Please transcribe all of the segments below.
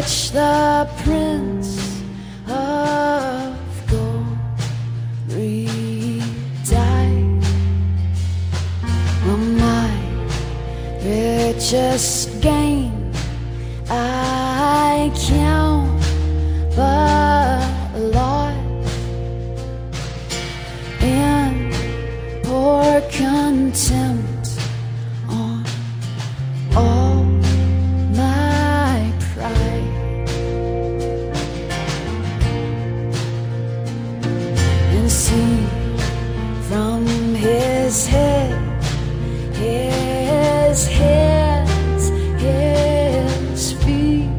watch the Prince of Glory die. Oh, my richest gain his head, his hands, his feet,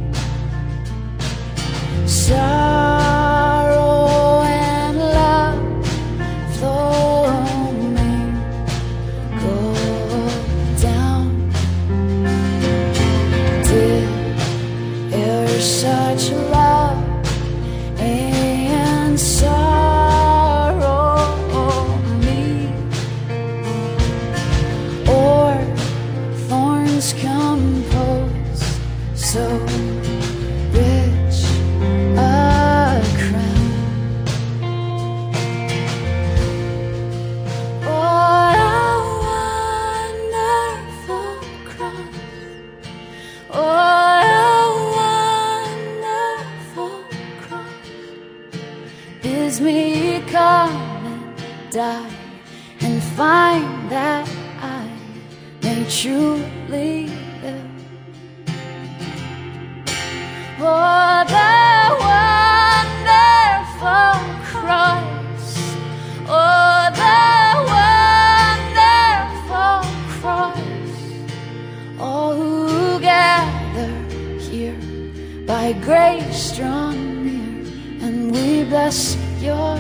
sorrow and love go down. Did ever such love thorns compose so rich a crown? What a wonderful cross! What a wonderful cross! Bids me come and die and find that May truly live. Oh, the wonderful cross. Oh, the wonderful cross. All who gather here by grace drawn near, and we bless your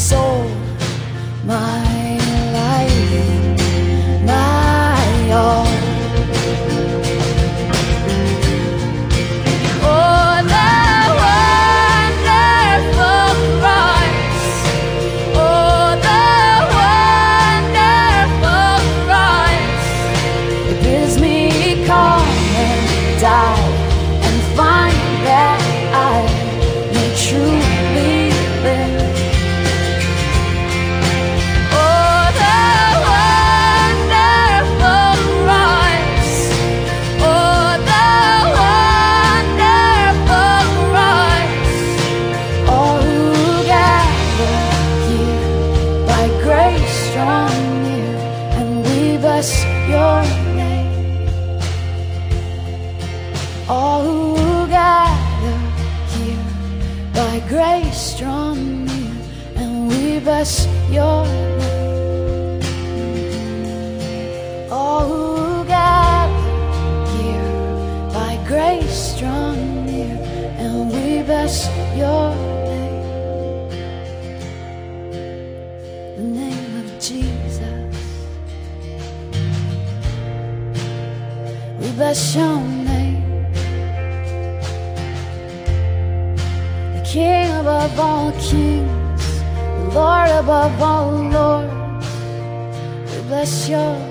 soul, my life, my all. Oh, bless your name. All who gather here by grace drawn near, and we bless your name. All who gather here by grace drawn near, and we bless your name. Your name. The King above all kings, the Lord above all lords. We bless your